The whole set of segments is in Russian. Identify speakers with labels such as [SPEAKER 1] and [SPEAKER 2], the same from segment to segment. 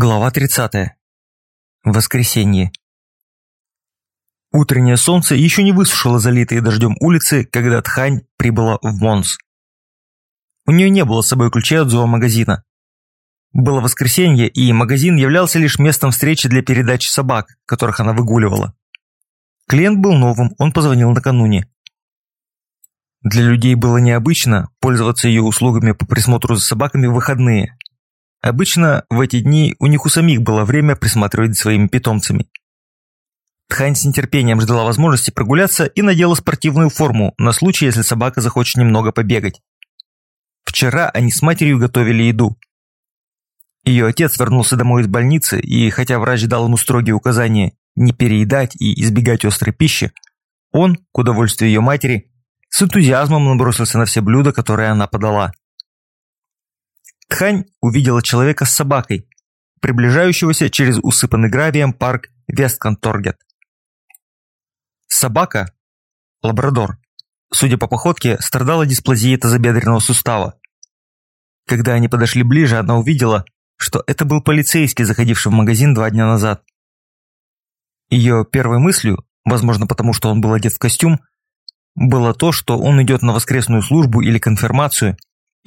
[SPEAKER 1] Глава 30. Воскресенье. Утреннее солнце еще не высушило залитые дождем улицы, когда Тхань прибыла в Монс. У нее не было с собой ключей от зоомагазина. Было воскресенье, и магазин являлся лишь местом встречи для передачи собак, которых она выгуливала. Клиент был новым, он позвонил накануне. Для людей было необычно пользоваться ее услугами по присмотру за собаками в выходные, Обычно в эти дни у них у самих было время присматривать за своими питомцами. Тхань с нетерпением ждала возможности прогуляться и надела спортивную форму на случай, если собака захочет немного побегать. Вчера они с матерью готовили еду. Ее отец вернулся домой из больницы, и хотя врач дал ему строгие указания не переедать и избегать острой пищи, он, к удовольствию ее матери, с энтузиазмом набросился на все блюда, которые она подала. Тхань увидела человека с собакой, приближающегося через усыпанный гравием парк Вестконторгет. Собака, лабрадор, судя по походке, страдала дисплазией тазобедренного сустава. Когда они подошли ближе, она увидела, что это был полицейский, заходивший в магазин два дня назад. Ее первой мыслью, возможно потому, что он был одет в костюм, было то, что он идет на воскресную службу или конфирмацию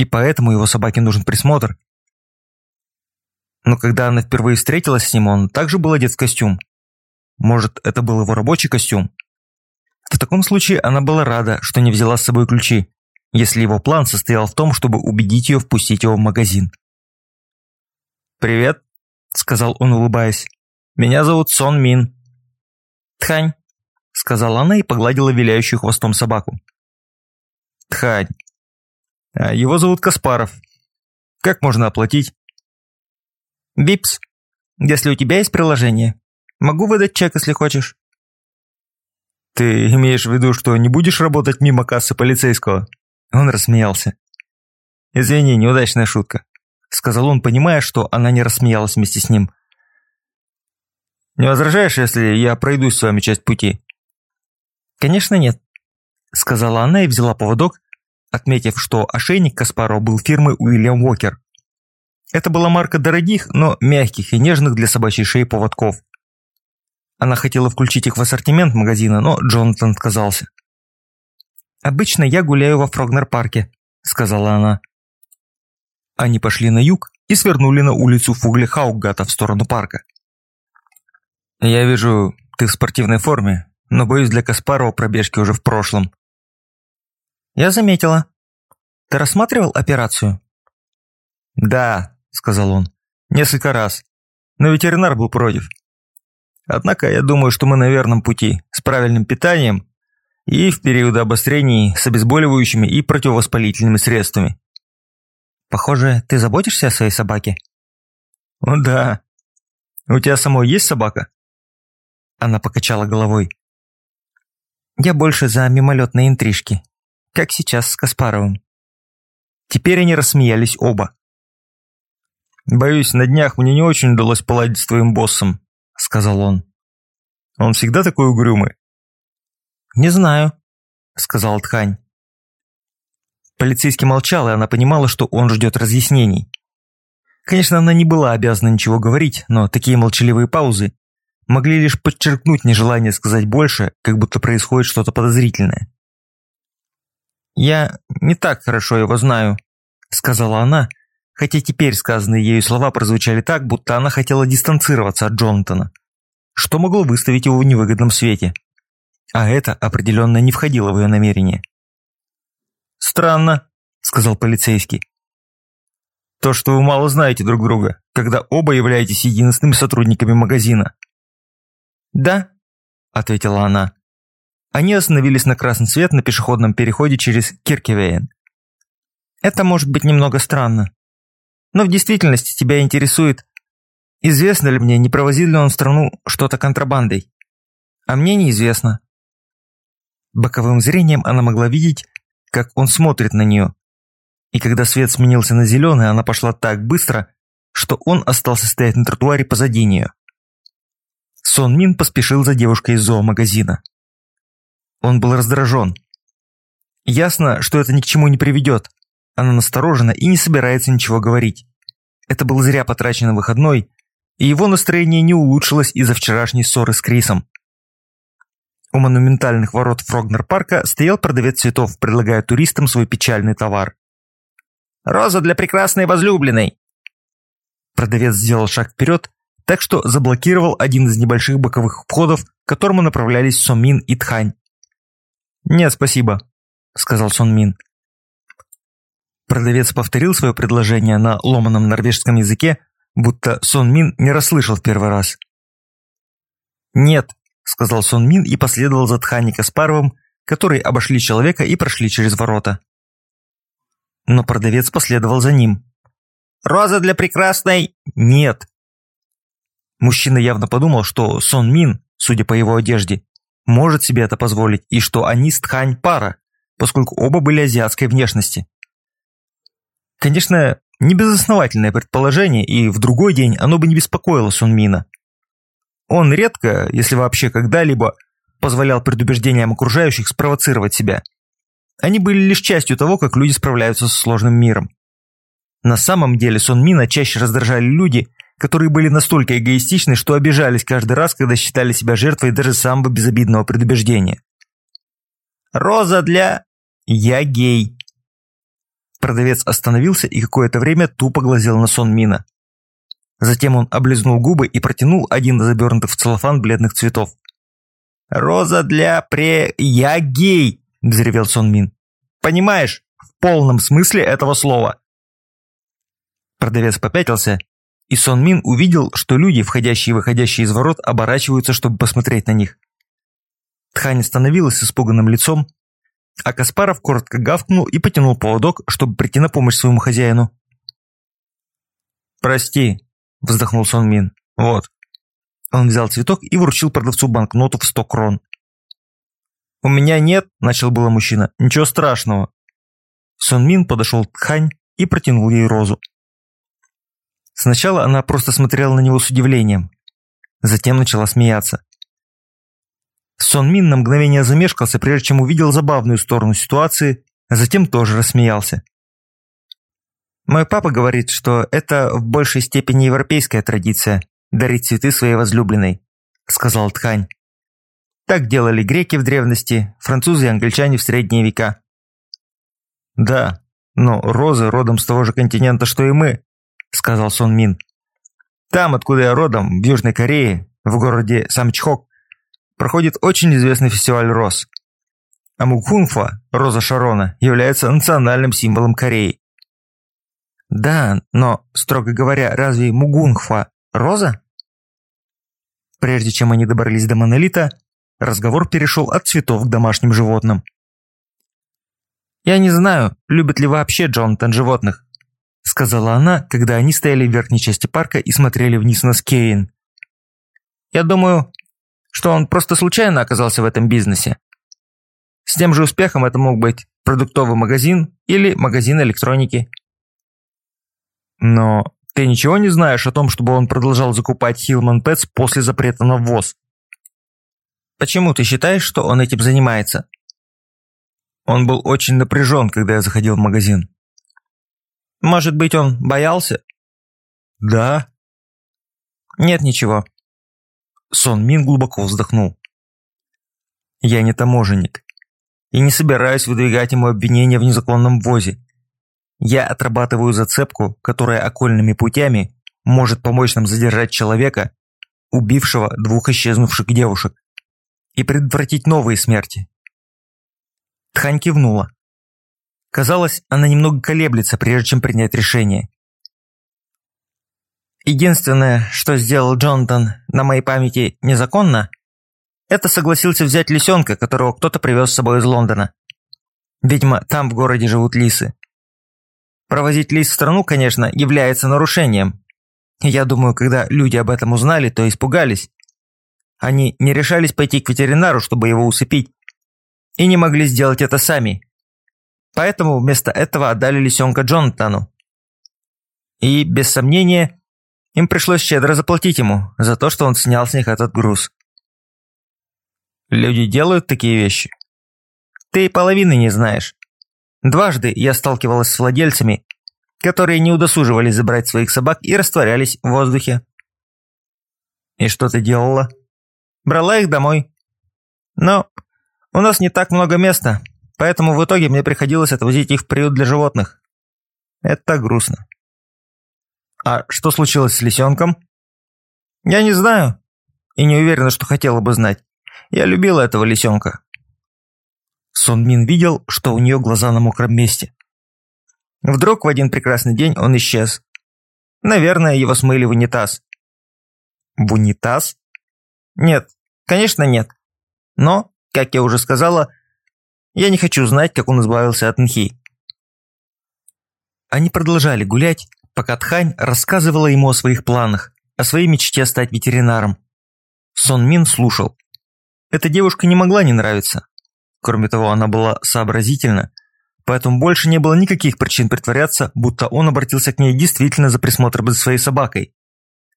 [SPEAKER 1] и поэтому его собаке нужен присмотр. Но когда она впервые встретилась с ним, он также был одет в костюм. Может, это был его рабочий костюм? В таком случае она была рада, что не взяла с собой ключи, если его план состоял в том, чтобы убедить ее впустить его в магазин. «Привет», – сказал он, улыбаясь. «Меня зовут Сон Мин». «Тхань», – сказала она и погладила виляющую хвостом собаку. «Тхань, его зовут Каспаров. Как можно оплатить? Бипс. Если у тебя есть приложение, могу выдать чек, если хочешь. Ты имеешь в виду, что не будешь работать мимо кассы полицейского? Он рассмеялся. Извини, неудачная шутка, сказал он, понимая, что она не рассмеялась вместе с ним. Не возражаешь, если я пройдусь с вами часть пути? Конечно нет, сказала она и взяла поводок, отметив, что ошейник Каспаро был фирмы Уильям Уокер. Это была марка дорогих, но мягких и нежных для собачьей шеи поводков. Она хотела включить их в ассортимент магазина, но Джонатан отказался. «Обычно я гуляю во Фрогнер-парке», – сказала она. Они пошли на юг и свернули на улицу Фугли-Хаугата в сторону парка. «Я вижу, ты в спортивной форме, но боюсь, для Каспарова пробежки уже в прошлом», «Я заметила. Ты рассматривал операцию?» «Да», – сказал он, – «несколько раз. Но ветеринар был против. Однако я думаю, что мы на верном пути, с правильным питанием и в периоды обострений с обезболивающими и противовоспалительными средствами». «Похоже, ты заботишься о своей собаке?» «О да. У тебя самой есть собака?» Она покачала головой. «Я больше за мимолетные интрижки как сейчас с Каспаровым. Теперь они рассмеялись оба. «Боюсь, на днях мне не очень удалось поладить с твоим боссом», — сказал он. «Он всегда такой угрюмый?» «Не знаю», — сказал Ткань. Полицейский молчал, и она понимала, что он ждет разъяснений. Конечно, она не была обязана ничего говорить, но такие молчаливые паузы могли лишь подчеркнуть нежелание сказать больше, как будто происходит что-то подозрительное. «Я не так хорошо его знаю», – сказала она, хотя теперь сказанные ею слова прозвучали так, будто она хотела дистанцироваться от Джонатана, что могло выставить его в невыгодном свете. А это определенно не входило в ее намерение. «Странно», – сказал полицейский. «То, что вы мало знаете друг друга, когда оба являетесь единственными сотрудниками магазина». «Да», – ответила она. Они остановились на красный свет на пешеходном переходе через Киркевейн. Это может быть немного странно. Но в действительности тебя интересует, известно ли мне, не провозил ли он в страну что-то контрабандой. А мне неизвестно. Боковым зрением она могла видеть, как он смотрит на нее. И когда свет сменился на зеленый, она пошла так быстро, что он остался стоять на тротуаре позади нее. Сон Мин поспешил за девушкой из зоомагазина. Он был раздражен. Ясно, что это ни к чему не приведет. Она насторожена и не собирается ничего говорить. Это был зря потраченный выходной, и его настроение не улучшилось из-за вчерашней ссоры с Крисом. У монументальных ворот Фрогнер-парка стоял продавец цветов, предлагая туристам свой печальный товар. «Роза для прекрасной возлюбленной!» Продавец сделал шаг вперед, так что заблокировал один из небольших боковых входов, к которому направлялись Сомин и Тхань. «Нет, спасибо», — сказал Сонмин. Продавец повторил свое предложение на ломаном норвежском языке, будто Сон Мин не расслышал в первый раз. «Нет», – сказал Сон Мин и последовал за Тхани Каспаровым, которые обошли человека и прошли через ворота. Но продавец последовал за ним. «Роза для прекрасной?» «Нет». Мужчина явно подумал, что Сон Мин, судя по его одежде, может себе это позволить, и что они с Тхань пара, поскольку оба были азиатской внешности. Конечно, Небезосновательное предположение, и в другой день оно бы не беспокоило Сунмина. Он редко, если вообще когда-либо, позволял предубеждениям окружающих спровоцировать себя. Они были лишь частью того, как люди справляются с сложным миром. На самом деле Сунмина чаще раздражали люди, которые были настолько эгоистичны, что обижались каждый раз, когда считали себя жертвой даже самого безобидного предубеждения. «Роза для...» «Я гей», Продавец остановился и какое-то время тупо глазел на сон Мина. Затем он облизнул губы и протянул один из обернутых в целлофан бледных цветов. «Роза для пре... Я гей!» – взревел Сон Мин. «Понимаешь, в полном смысле этого слова!» Продавец попятился, и Сон Мин увидел, что люди, входящие и выходящие из ворот, оборачиваются, чтобы посмотреть на них. Тхань остановилась с испуганным лицом, а Каспаров коротко гавкнул и потянул поводок, чтобы прийти на помощь своему хозяину. «Прости», – вздохнул Сон Мин. «Вот». Он взял цветок и вручил продавцу банкноту в сто крон. «У меня нет», – начал было мужчина, – «ничего страшного». Сон Мин подошел к Хань и протянул ей розу. Сначала она просто смотрела на него с удивлением. Затем начала смеяться. Сон Мин на мгновение замешкался, прежде чем увидел забавную сторону ситуации, а затем тоже рассмеялся. «Мой папа говорит, что это в большей степени европейская традиция – дарить цветы своей возлюбленной», – сказал Ткань. Так делали греки в древности, французы и англичане в средние века. «Да, но розы родом с того же континента, что и мы», – сказал Сон Мин. «Там, откуда я родом, в Южной Корее, в городе Самчхок, проходит очень известный фестиваль роз. А Мукхунфа, роза Шарона, является национальным символом Кореи. Да, но, строго говоря, разве Мугунхва роза? Прежде чем они добрались до монолита, разговор перешел от цветов к домашним животным. «Я не знаю, любит ли вообще Джонатан животных», сказала она, когда они стояли в верхней части парка и смотрели вниз на Скейн. «Я думаю, что он просто случайно оказался в этом бизнесе. С тем же успехом это мог быть продуктовый магазин или магазин электроники. Но ты ничего не знаешь о том, чтобы он продолжал закупать Hillman Pets после запрета на ввоз? Почему ты считаешь, что он этим занимается? Он был очень напряжен, когда я заходил в магазин. Может быть, он боялся? Да. Нет ничего. Сон Мин глубоко вздохнул. «Я не таможенник и не собираюсь выдвигать ему обвинения в незаконном ввозе. Я отрабатываю зацепку, которая окольными путями может помочь нам задержать человека, убившего двух исчезнувших девушек, и предотвратить новые смерти». Тхань кивнула. Казалось, она немного колеблется, прежде чем принять решение. Единственное, что сделал Джонатан на моей памяти незаконно, это согласился взять лисенка, которого кто-то привез с собой из Лондона. Видимо, там в городе живут лисы. Провозить лис в страну, конечно, является нарушением. Я думаю, когда люди об этом узнали, то испугались. Они не решались пойти к ветеринару, чтобы его усыпить, и не могли сделать это сами. Поэтому вместо этого отдали лисенка Джонатану. И, без сомнения, им пришлось щедро заплатить ему за то, что он снял с них этот груз. Люди делают такие вещи. Ты и половины не знаешь. Дважды я сталкивалась с владельцами, которые не удосуживались забрать своих собак и растворялись в воздухе. «И что ты делала?» «Брала их домой. Но у нас не так много места, поэтому в итоге мне приходилось отвозить их в приют для животных. Это грустно». «А что случилось с лисенком?» «Я не знаю и не уверена, что хотела бы знать. Я любила этого лисенка». Сон Мин видел, что у нее глаза на мокром месте. Вдруг в один прекрасный день он исчез. Наверное, его смыли в унитаз. В унитаз? Нет, конечно нет. Но, как я уже сказала, я не хочу знать, как он избавился от Нхи. Они продолжали гулять, пока Тхань рассказывала ему о своих планах, о своей мечте стать ветеринаром. Сон Мин слушал. Эта девушка не могла не нравиться. Кроме того, она была сообразительна, поэтому больше не было никаких причин притворяться, будто он обратился к ней действительно за присмотром за своей собакой.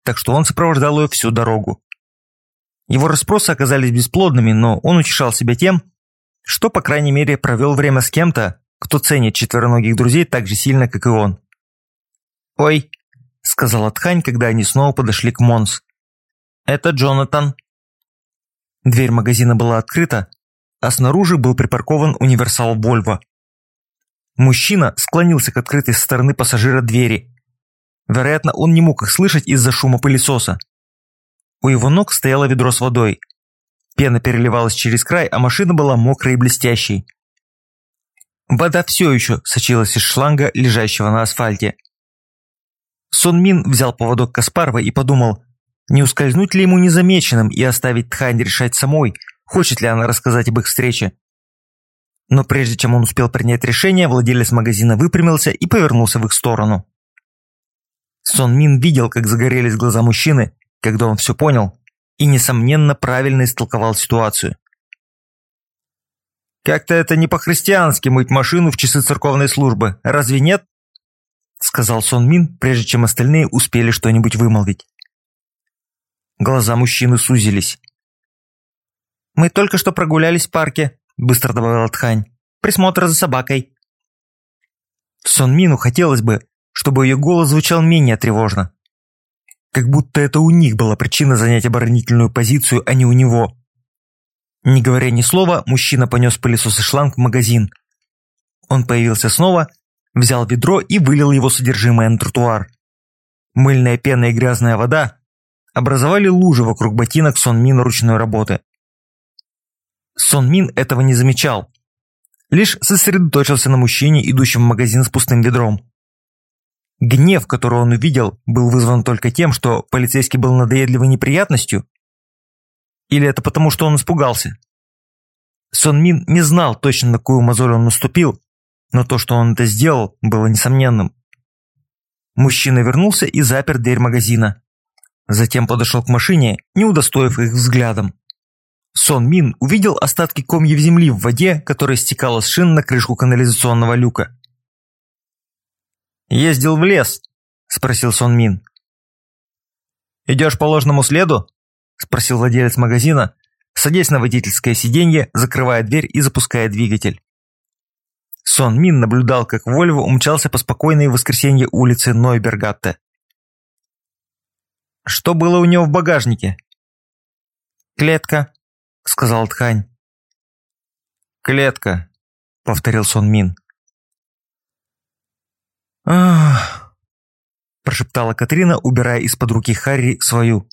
[SPEAKER 1] Так что он сопровождал ее всю дорогу. Его расспросы оказались бесплодными, но он утешал себя тем, что, по крайней мере, провел время с кем-то, кто ценит четвероногих друзей так же сильно, как и он. «Ой», — сказала Тхань, когда они снова подошли к Монс. «Это Джонатан». Дверь магазина была открыта, а снаружи был припаркован универсал Вольво. Мужчина склонился к открытой со стороны пассажира двери. Вероятно, он не мог их слышать из-за шума пылесоса. У его ног стояло ведро с водой. Пена переливалась через край, а машина была мокрой и блестящей. Вода все еще сочилась из шланга, лежащего на асфальте. Сон Мин взял поводок Каспарова и подумал, не ускользнуть ли ему незамеченным и оставить Тхань решать самой, хочет ли она рассказать об их встрече. Но прежде чем он успел принять решение, владелец магазина выпрямился и повернулся в их сторону. Сон Мин видел, как загорелись глаза мужчины, когда он все понял, и, несомненно, правильно истолковал ситуацию. «Как-то это не по-христиански мыть машину в часы церковной службы, разве нет?» сказал Сон Мин, прежде чем остальные успели что-нибудь вымолвить. Глаза мужчины сузились. «Мы только что прогулялись в парке», – быстро добавила Тхань. «Присмотр за собакой». Сон Мину хотелось бы, чтобы ее голос звучал менее тревожно. Как будто это у них была причина занять оборонительную позицию, а не у него. Не говоря ни слова, мужчина понес пылесос и шланг в магазин. Он появился снова, взял ведро и вылил его содержимое на тротуар. Мыльная пена и грязная вода образовали лужи вокруг ботинок Сон Мин ручной работы. Сон Мин этого не замечал. Лишь сосредоточился на мужчине, идущем в магазин с пустым ведром. Гнев, который он увидел, был вызван только тем, что полицейский был надоедливой неприятностью? Или это потому, что он испугался? Сон Мин не знал точно, на какую мозоль он наступил, но то, что он это сделал, было несомненным. Мужчина вернулся и запер дверь магазина. Затем подошел к машине, не удостоив их взглядом. Сон Мин увидел остатки комьев земли в воде, которая стекала с шин на крышку канализационного люка. «Ездил в лес?» – спросил Сон Мин. «Идешь по ложному следу?» – спросил владелец магазина, садясь на водительское сиденье, закрывая дверь и запуская двигатель. Сон Мин наблюдал, как Вольво умчался по спокойной воскресенье улице Нойбергатте. «Что было у него в багажнике?» «Клетка», – сказал Тхань. «Клетка», – повторил Сон Мин. «Ах!» – прошептала Катрина, убирая из-под руки Харри свою.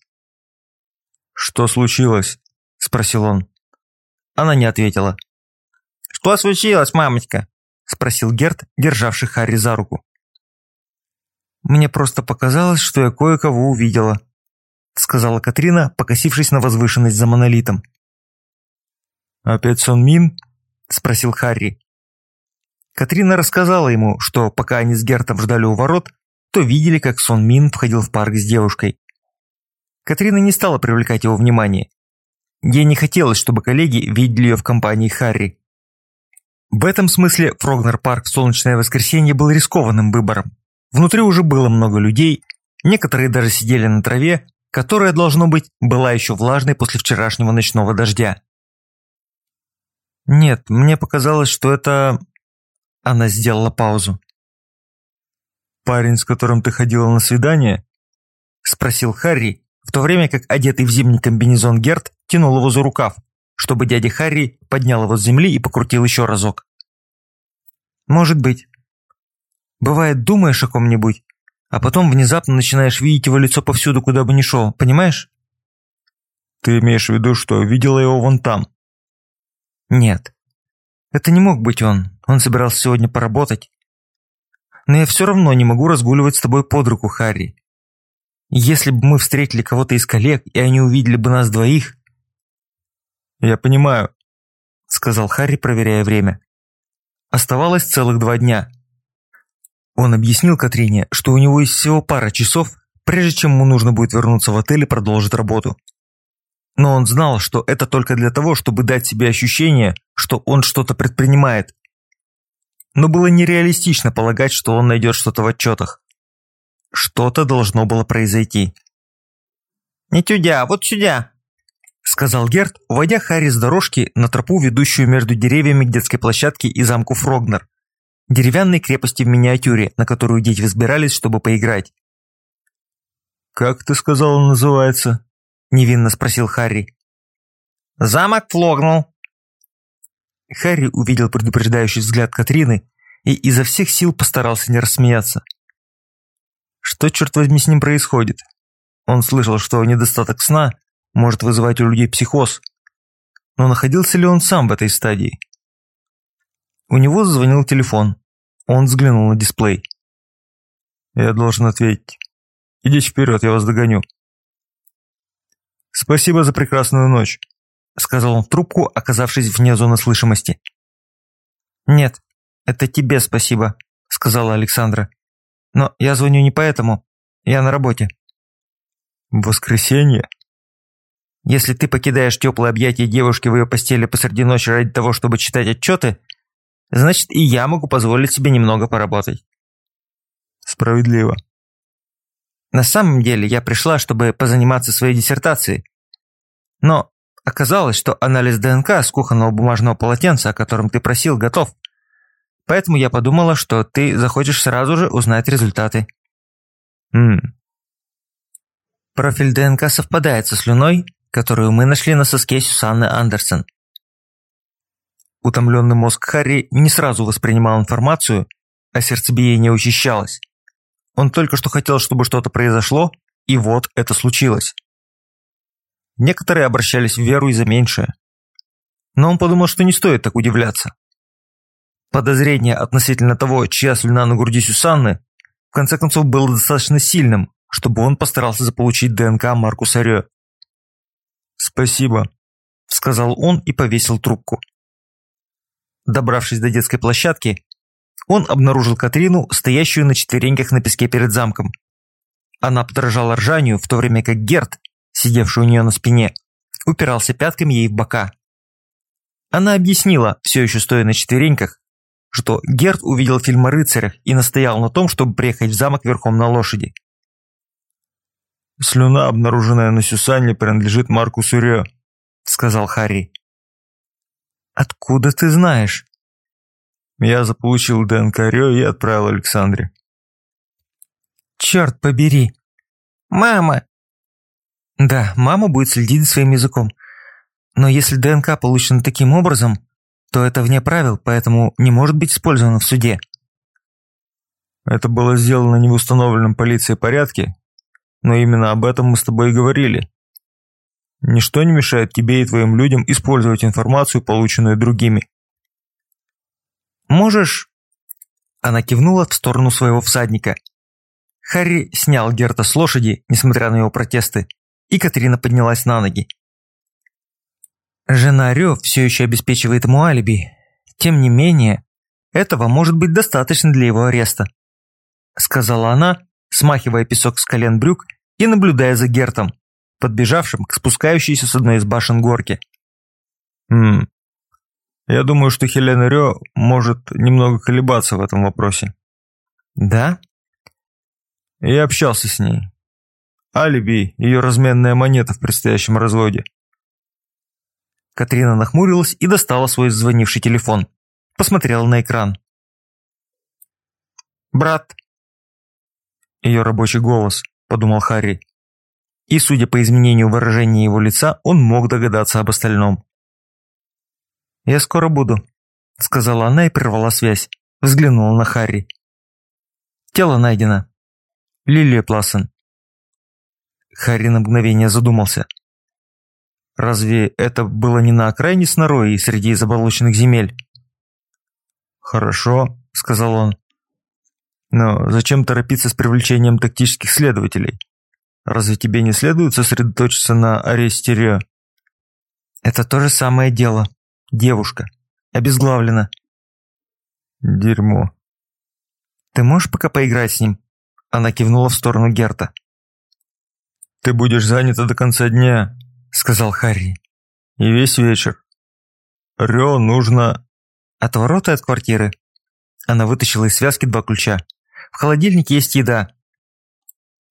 [SPEAKER 1] «Что случилось?» – спросил он. Она не ответила. «Что случилось, мамочка?» – спросил Герт, державший Харри за руку. «Мне просто показалось, что я кое-кого увидела», – сказала Катрина, покосившись на возвышенность за монолитом. «Опять Сон Мин?» – спросил Харри. Катрина рассказала ему, что пока они с Гертом ждали у ворот, то видели, как Сон Мин входил в парк с девушкой. Катрина не стала привлекать его внимание. Ей не хотелось, чтобы коллеги видели ее в компании Харри. В этом смысле Фрогнер парк в солнечное воскресенье был рискованным выбором. Внутри уже было много людей, некоторые даже сидели на траве, которая, должно быть, была еще влажной после вчерашнего ночного дождя. «Нет, мне показалось, что это...» Она сделала паузу. «Парень, с которым ты ходила на свидание?» Спросил Харри, в то время как одетый в зимний комбинезон Герт тянул его за рукав, чтобы дядя Харри поднял его с земли и покрутил еще разок. «Может быть. Бывает, думаешь о ком-нибудь, а потом внезапно начинаешь видеть его лицо повсюду, куда бы ни шел, понимаешь?»
[SPEAKER 2] «Ты имеешь в виду, что видела его вон там?»
[SPEAKER 1] «Нет. Это не мог быть он. Он собирался сегодня поработать. Но я все равно не могу разгуливать с тобой под руку, Харри. Если бы мы встретили кого-то из коллег, и они увидели бы нас двоих...»
[SPEAKER 2] «Я понимаю», —
[SPEAKER 1] сказал Харри, проверяя время. Оставалось целых два дня. Он объяснил Катрине, что у него есть всего пара часов, прежде чем ему нужно будет вернуться в отель и продолжить работу. Но он знал, что это только для того, чтобы дать себе ощущение, что он что-то предпринимает. Но было нереалистично полагать, что он найдет что-то в отчетах. Что-то должно было произойти.
[SPEAKER 3] «Не тюдя, вот сюда!»
[SPEAKER 1] сказал Герт, уводя Харри с дорожки на тропу, ведущую между деревьями к детской площадке и замку Фрогнер, деревянной крепости в миниатюре, на которую дети взбирались, чтобы поиграть.
[SPEAKER 2] «Как ты сказал, называется?»
[SPEAKER 1] – невинно спросил Харри.
[SPEAKER 3] «Замок Флогнул».
[SPEAKER 1] Харри увидел предупреждающий взгляд Катрины и изо всех сил постарался не рассмеяться. Что, черт возьми, с ним происходит? Он слышал, что недостаток сна может вызывать у людей психоз. Но находился ли он сам в этой стадии? У него зазвонил телефон. Он взглянул на дисплей.
[SPEAKER 2] «Я должен ответить. Идите вперед, я вас догоню». «Спасибо за прекрасную ночь», — сказал он в трубку, оказавшись вне зоны слышимости.
[SPEAKER 1] «Нет, это тебе спасибо», — сказала Александра. «Но я звоню не поэтому. Я на работе».
[SPEAKER 2] «Воскресенье?»
[SPEAKER 1] Если ты покидаешь теплые объятия девушки в ее постели посреди ночи ради того, чтобы читать отчеты, значит и я могу позволить себе немного поработать.
[SPEAKER 2] Справедливо.
[SPEAKER 1] На самом деле я пришла, чтобы позаниматься своей диссертацией. Но оказалось, что анализ ДНК с кухонного бумажного полотенца, о котором ты просил, готов. Поэтому я подумала, что ты захочешь сразу же узнать результаты.
[SPEAKER 2] Ммм.
[SPEAKER 1] Профиль ДНК совпадает со слюной, которую мы нашли на соске Сюсанны Андерсон. Утомленный мозг Харри не сразу воспринимал информацию, а сердцебиение учащалось. Он только что хотел, чтобы что-то произошло, и вот это случилось. Некоторые обращались в веру и за меньшее. Но он подумал, что не стоит так удивляться. Подозрение относительно того, чья слюна на груди Сюсанны, в конце концов было достаточно сильным, чтобы он постарался заполучить ДНК Маркуса Рё.
[SPEAKER 2] «Спасибо», – сказал он и повесил трубку.
[SPEAKER 1] Добравшись до детской площадки, он обнаружил Катрину, стоящую на четвереньках на песке перед замком. Она подражала ржанию, в то время как Герт, сидевший у нее на спине, упирался пятками ей в бока. Она объяснила, все еще стоя на четвереньках, что Герт увидел фильм о рыцарях и настоял на том, чтобы приехать в замок верхом на лошади.
[SPEAKER 2] «Слюна, обнаруженная на Сюсанне, принадлежит Маркусу Рё», — сказал Харри.
[SPEAKER 1] «Откуда ты знаешь?»
[SPEAKER 2] Я заполучил ДНК Рё и отправил Александре.
[SPEAKER 1] «Черт побери!»
[SPEAKER 3] «Мама!»
[SPEAKER 1] «Да, мама будет следить за своим языком. Но если ДНК получена таким образом, то это вне правил, поэтому не может быть использовано в суде».
[SPEAKER 2] Это было сделано не в установленном полицией порядке, но именно об этом мы с тобой и говорили. Ничто не мешает тебе и твоим людям использовать информацию, полученную другими.
[SPEAKER 1] Можешь...» Она кивнула в сторону своего всадника. Харри снял Герта с лошади, несмотря на его протесты, и Катрина поднялась на ноги. Жена Рё все еще обеспечивает ему алиби. Тем не менее, этого может быть достаточно для его ареста. Сказала она, смахивая песок с колен брюк и наблюдая за Гертом, подбежавшим к спускающейся с одной из башен горки.
[SPEAKER 2] «Хм, я думаю, что Хелена Рё может немного колебаться в этом вопросе».
[SPEAKER 1] «Да?»
[SPEAKER 2] Я общался с ней. Алиби – ее разменная монета в предстоящем разводе.
[SPEAKER 1] Катрина нахмурилась и достала свой звонивший телефон. Посмотрела на экран.
[SPEAKER 3] «Брат,
[SPEAKER 1] ее рабочий голос, подумал Харри. И, судя по изменению выражения его лица, он мог догадаться об остальном. «Я скоро буду», – сказала она и прервала связь. Взглянула на Харри. «Тело найдено. Лилия Плассен». Харри на мгновение задумался. Разве это было не на окраине Сноровии среди заболоченных земель?
[SPEAKER 2] «Хорошо», – сказал он. «Но зачем торопиться с привлечением тактических следователей? Разве тебе не следует сосредоточиться на аресте Рио?»
[SPEAKER 1] «Это то же самое дело. Девушка. Обезглавлена».
[SPEAKER 2] «Дерьмо».
[SPEAKER 1] «Ты можешь пока поиграть с ним?» Она кивнула в сторону Герта.
[SPEAKER 2] «Ты будешь занята до конца дня», – сказал Харри. «И весь вечер. Рё нужно...»
[SPEAKER 1] Отвороты от квартиры. Она вытащила из связки два ключа. В холодильнике есть еда.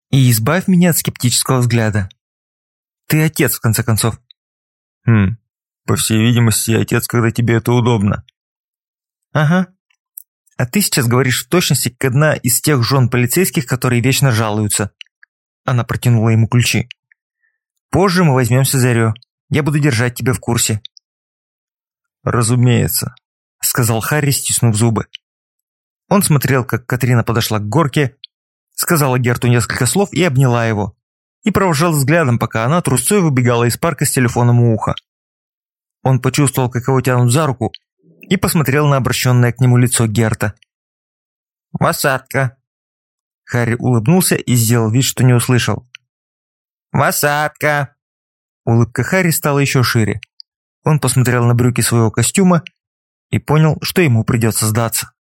[SPEAKER 1] И избавь меня от скептического взгляда. Ты отец, в конце концов.
[SPEAKER 2] Хм, по всей видимости, отец, когда тебе это удобно.
[SPEAKER 1] Ага. А ты сейчас говоришь в точности, как одна из тех жен полицейских, которые вечно жалуются. Она протянула ему ключи. Позже мы возьмемся за Рё. Я буду держать тебя в курсе.
[SPEAKER 2] Разумеется,
[SPEAKER 1] сказал Харри, стиснув зубы. Он смотрел, как Катрина подошла к горке, сказала Герту несколько слов и обняла его. И провожал взглядом, пока она трусцой выбегала из парка с телефоном у уха. Он почувствовал, как его тянут за руку, и посмотрел на обращенное к нему лицо Герта. «Посадка!» Харри улыбнулся и сделал вид, что не услышал. «Посадка!» Улыбка Харри стала еще шире. Он посмотрел на брюки своего костюма и понял, что ему придется сдаться.